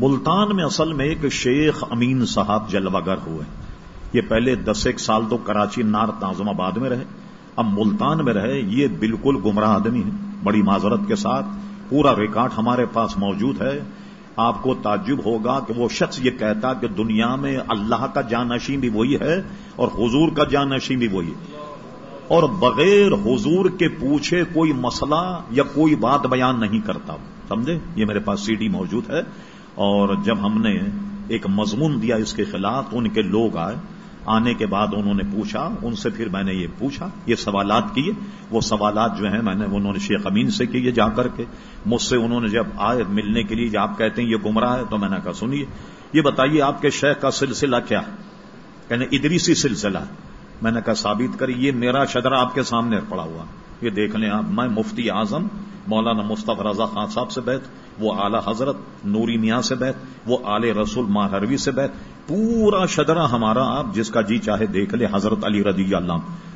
ملتان میں اصل میں ایک شیخ امین صاحب جلوہ گر ہوئے۔ یہ پہلے دس ایک سال تو کراچی نارتھ نازم آباد میں رہے۔ اب ملتان میں رہے، یہ بالکل گمراہ آدمی ہے بڑی معذرت کے ساتھ پورا ریکارڈ ہمارے پاس موجود ہے۔ آپ کو تعجب ہوگا کہ وہ شخص یہ کہتا کہ دنیا میں اللہ کا جانشین بھی وہی ہے اور حضور کا جانشین بھی وہی ہے۔ اور بغیر حضور کے پوچھے کوئی مسئلہ یا کوئی بات بیان نہیں کرتا۔ سمجھے؟ یہ میرے پاس سی ڈی موجود ہے۔ اور جب ہم نے ایک مضمون دیا اس کے خلاف تو ان کے لوگ آئے، آنے کے بعد انہوں نے پوچھا، ان سے پھر میں نے یہ پوچھا، یہ سوالات کیے، وہ سوالات جو ہیں میں نے انہوں نے شیخ امین سے کیے جا کر کے، مجھ سے انہوں نے جب آئے ملنے کے لیے، جب آپ کہتے ہیں یہ گمراہ ہے، تو میں نے کہا سنیے، یہ بتائیے آپ کے شیخ کا سلسلہ کیا؟ کہنے ادریسی سلسلہ۔ میں نے کہا ثابت کری یہ میرا شدرا آپ کے سامنے پڑا ہوا یہ دیکھ لیں آپ، میں مفتی اعظم مولانا مصطف رضا خان صاحب سے بیٹھ وہ اعلی حضرت نوری میاں سے بیت، وہ آل رسول ماہروی سے بیت، پورا شدرا ہمارا آپ جس کا جی چاہے دیکھ لے حضرت علی رضی اللہ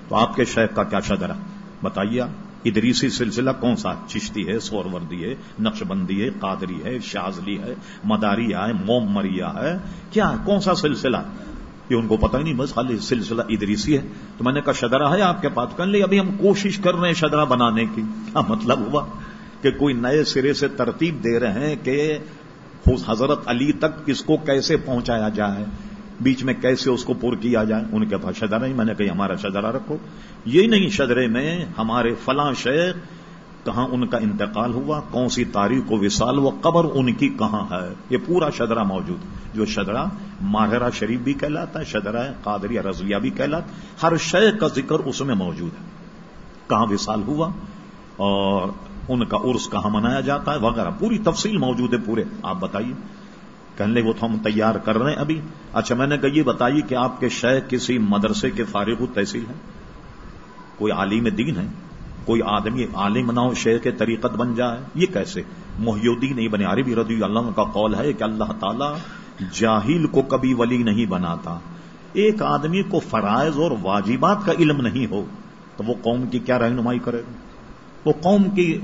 تو آپ کے شیخ کا کیا شدرا بتائیے ادریسی سلسلہ کون سا چشتی ہے سور وردی ہے نقش بندی ہے، قادری ہے شازلی ہے، مداری ہے موم مریا ہے۔ کیا کون سا سلسلہ؟ یہ ان کو پتا ہی نہیں، بس خالی سلسلہ ادریسی ہے۔ تو میں نے کہا، شدرا ہے آپ کے پاس کر لے ابھی ہم کوشش کر رہے ہیں شدرا بنانے کی۔ کیا مطلب ہوا کہ کوئی نئے سرے سے ترتیب دے رہے ہیں کہ حضرت علی تک کس کو کیسے پہنچایا جائے، بیچ میں کیسے اس کو پور کیا جائے، ان کے پاس شدرا نہیں میں نے کہی ہمارا شدرا رکھو۔ یہ نہیں شدرے میں ہمارے فلاں شیخ کہاں ان کا انتقال ہوا، کون سی تاریخ کو وصال وہ قبر ان کی کہاں ہے؟ یہ پورا شدرا موجود جو شدرا ماہرہ شریف بھی کہلاتا ہے شدرا قادری رضویہ بھی کہلاتا ہر شے کا ذکر اس میں موجود ہے۔ کہاں وصال ہوا؟ اور ان کا عرس کہاں منایا جاتا ہے؟ وغیرہ۔ پوری تفصیل موجود ہے، پورے۔ آپ بتائیے۔ کہنے وہ تو ہم تیار کر رہے ہیں ابھی۔ اچھا میں نے کہا یہ بتائیے کہ آپ کے شیخ کسی مدرسے کے فارغ تحصیل ہیں؟ کوئی عالم دین ہے؟ کوئی آدمی عالم نہ ہو شیخ کے طریقت بن جائے۔ یہ کیسے؟ محیودی نہیں بنے عربی رضی اللہ کا قول ہے کہ اللہ تعالی جاہل کو کبھی ولی نہیں بناتا۔ ایک آدمی کو فرائض اور واجبات کا علم نہیں ہو، تو وہ قوم کی کیا رہنمائی کرے گا؟ وہ قوم کی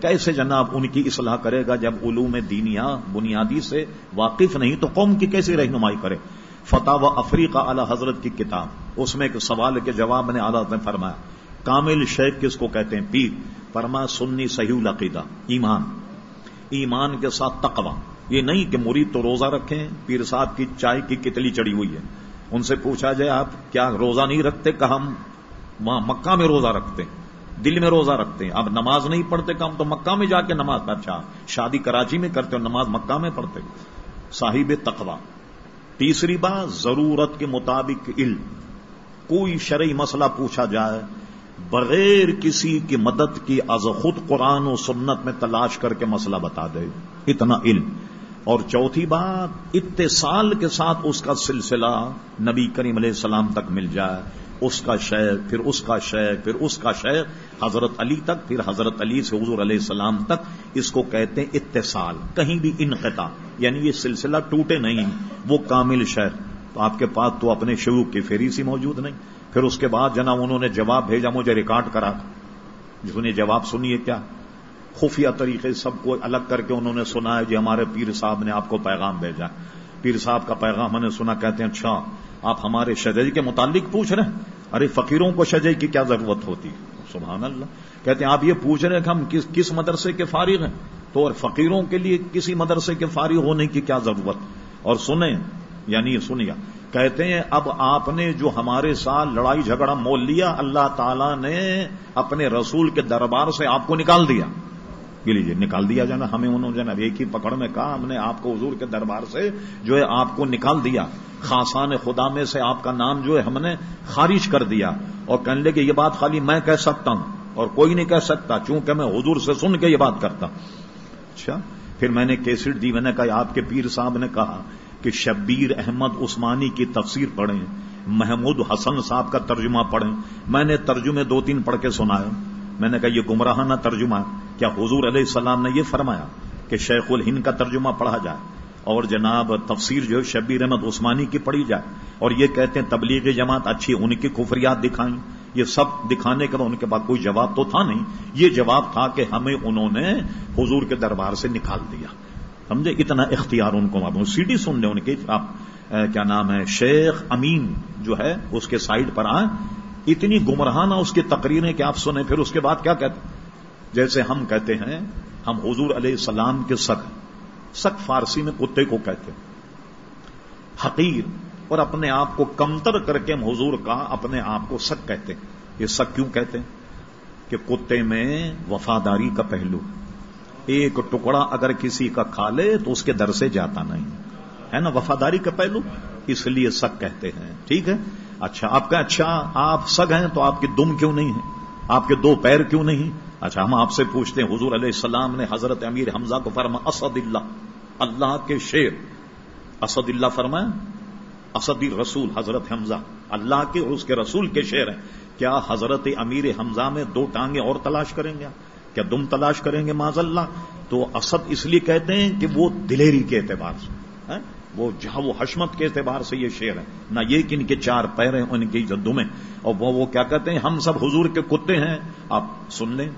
کیسے جناب ان کی اصلاح کرے گا جب علوم دینیا بنیادی سے واقف نہیں، تو قوم کی کیسے رہنمائی کرے؟ فتح و افریقہ اعلی حضرت کی کتاب۔ اس میں ایک سوال کے جواب نے نے فرمایا۔ کامل شیخ کس کو کہتے ہیں؟ پیر، فرما سنی صحیح العقیدہ، ایمان۔ ایمان کے ساتھ تقوا یہ نہیں کہ مرید تو روزہ رکھیں، پیر صاحب کی چائے کی کتلی چڑی ہوئی ہے۔ ان سے پوچھا جائے، آپ کیا روزہ نہیں رکھتے؟ کہ ہم وہاں مکہ میں روزہ رکھتے ہیں، دل میں روزہ رکھتے ہیں۔ اب نماز نہیں پڑھتے کم تو مکہ میں جا کے نماز اچھا شادی کراچی میں کرتے ہو، نماز مکہ میں پڑھتے صاحب تقوا تیسری بات، ضرورت کے مطابق علم۔ کوئی شرعی مسئلہ پوچھا جائے بغیر کسی کی مدد کی از خود قرآن و سنت میں تلاش کر کے مسئلہ بتا دے۔ اتنا علم۔ اور چوتھی بات، اتصال کے ساتھ اس کا سلسلہ نبی کریم علیہ السلام تک مل جائے۔ اس کا شہر پھر اس کا شہر پھر اس کا شہر حضرت علی تک، پھر حضرت علی سے حضور علیہ السلام تک۔ اس کو کہتے ہیں اتصال۔ کہیں بھی انقطاع۔ یعنی یہ سلسلہ ٹوٹے نہیں، وہ کامل شہر تو آپ کے پاس تو اپنے شروع کی فیری سی موجود نہیں۔ پھر اس کے بعد جناب انہوں نے جواب بھیجا، مجھے ریکارڈ کرا جس نے جواب سنیے کیا۔ خفیہ طریقے سب کو الگ کر کے انہوں نے سنا ہے جی ہمارے پیر صاحب نے آپ کو پیغام بھیجا۔ پیر صاحب کا پیغام ہم نے سنا، کہتے ہیں اچھا آپ ہمارے شجائی کے متعلق پوچھ رہے ہیں۔ ارے، فقیروں کو شجائی کی کیا ضرورت ہوتی؟ سبحان اللہ۔ کہتے ہیں، آپ یہ پوچھ رہے ہیں کہ ہم کس کس مدرسے کے فارغ ہیں؟ تو اور فقیروں کے لیے کسی مدرسے کے فارغ ہونے کی کیا ضرورت؟ اور سنیں یعنی سنیا کہتے ہیں اب آپ نے جو ہمارے ساتھ لڑائی جھگڑا مول لیا، اللہ تعالی نے اپنے رسول کے دربار سے آپ کو نکال دیا۔ یہ لیجیے نکال دیا جانا، ہمیں انہوں نے ایک ہی پکڑ میں کہا، ہم نے آپ کو حضور کے دربار سے جو ہے آپ کو نکال دیا۔ خاصان خدا میں سے آپ کا نام جو ہے ہم نے خارج کر دیا۔ اور کہنے لگے، یہ بات خالی میں کہہ سکتا ہوں، اور کوئی نہیں کہہ سکتا، چونکہ میں حضور سے سن کے یہ بات کرتا اچھا پھر میں نے کیسٹ دی، میں نے کہا آپ کے پیر صاحب نے کہا کہ شبیر احمد عثمانی کی تفسیر پڑھیں، محمود حسن صاحب کا ترجمہ پڑھیں۔ میں نے ترجمے دو تین پڑھ کے سنایا میں نے کہا یہ گمراہانہ ترجمہ کیا حضور علیہ السلام نے یہ فرمایا کہ شیخ الہند کا ترجمہ پڑھا جائے اور جناب تفسیر جو شبیر احمد عثمانی کی پڑھی جائے اور یہ کہتے ہیں تبلیغ جماعت اچھی ان کی کفریات دکھائیں۔ یہ سب دکھانے کا ان کے بعد کوئی جواب تو تھا نہیں۔ یہ جواب تھا کہ ہمیں انہوں نے حضور کے دربار سے نکال دیا۔ سمجھے؟ اتنا اختیار ان کو معلوم سی ڈی سن لیں ان کی آپ کیا نام ہے؟ شیخ امین جو ہے، اس کے سائڈ پر آئیں۔ اتنی گمراہانہ اس کی تقریریں کہ آپ سنیں، پھر اس کے بعد کیا کہتے ہیں؟ جیسے ہم کہتے ہیں، ہم حضور علیہ السلام کے سک سک فارسی میں کتے کو کہتے ہیں۔ حقیر، اور اپنے آپ کو کمتر کر کے ہم حضور کا اپنے آپ کو سک کہتے ہیں۔ یہ سک کیوں کہتے ہیں؟ کہ کتے میں وفاداری کا پہلو۔ ایک ٹکڑا اگر کسی کا کھا لے تو اس کے در سے جاتا نہیں۔ ہے نا؟ وفاداری کا پہلو اس لیے سک کہتے ہیں۔ ٹھیک ہے؟ اچھا آپ کا اچھا آپ سگ ہیں تو آپ کی دم کیوں نہیں ہے آپ کے دو پیر کیوں نہیں اچھا ہم آپ سے پوچھتے ہیں، حضور علیہ السلام نے حضرت امیر حمزہ کو فرما اسد اللہ اللہ کے شیر۔ اسد اللہ فرمائے اسد رسول، حضرت حمزہ، اللہ کے اور اس کے رسول کے شیر ہیں۔ کیا حضرت امیر حمزہ میں دو ٹانگیں اور تلاش کریں گے کیا دم تلاش کریں گے معذ اللہ؟ تو اسد اس لیے کہتے ہیں کہ وہ دلیری کے اعتبار سے ہاں؟ وہ جہاں وہ حشمت کے اعتبار سے یہ شعر ہے۔ نہ یہ کہ ان کے چار پیر ہیں، ان کی دمیں اور وہ وہ کیا کہتے ہیں؟ ہم سب حضور کے کتے ہیں۔ آپ سن لیں۔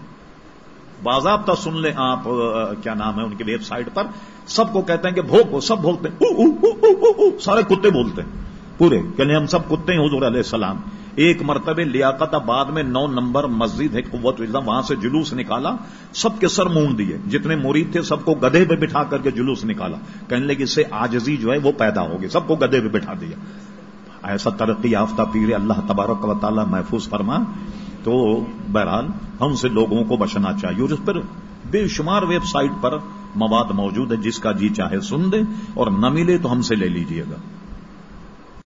باضابطہ سن لیں آپ کیا نام ہے ان کی ویب سائٹ پر۔ سب کو کہتے ہیں کہ بھوک سب بھوکتے ہیں۔ سارے کتے بولتے ہیں۔ پورے، کہ ہم سب کتے ہیں حضور علیہ السلام۔ ایک مرتبہ لیاقت آباد میں نو نمبر مسجد ہے قوت وزم وہاں سے جلوس نکالا، سب کے سر مون دیے۔ جتنے مرید تھے، سب کو گدے پہ بٹھا کر کے جلوس نکالا۔ کہنے لگے، اس سے آجزی جو ہے وہ پیدا ہوگی۔ سب کو گدے پہ بٹھا دیا۔ ایسا ترقی یافتہ پیر اللہ تبارک و تعالیٰ محفوظ فرما۔ تو بہرحال، ہم سے لوگوں کو بچنا چاہیے۔ اور اس پر بے شمار ویب سائٹ پر مواد موجود ہے، جس کا جی چاہے سن دیں اور نہ ملے تو ہم سے لے لیجیے گا۔